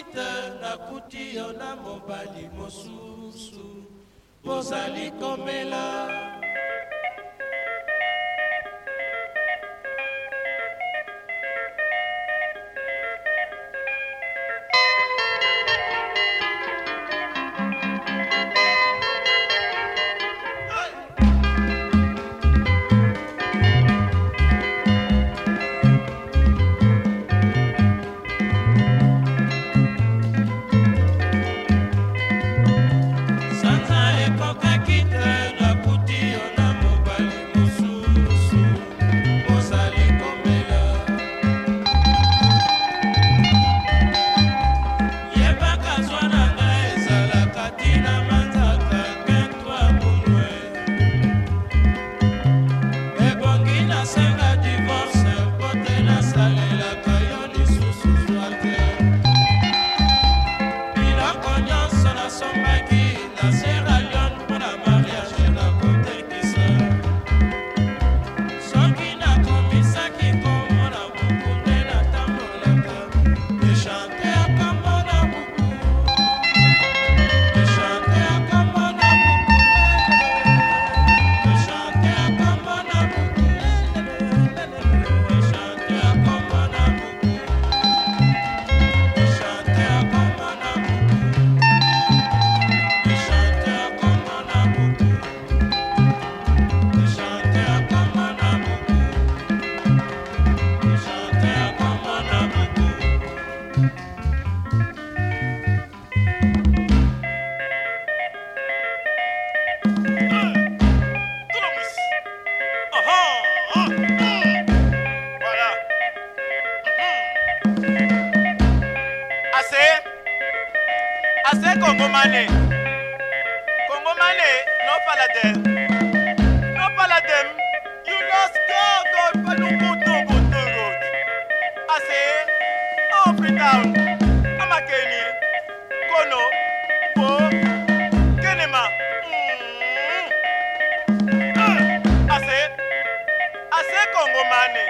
lita nakuti yo na mobali mosusu. Bozali komela. nasalelaka ase kongomane kongomane no pala dem no pala dem you lost god god palungutungutungu ase oh free down. Amakeni kono. Po. Kenema mm. mm. ase ase kongomane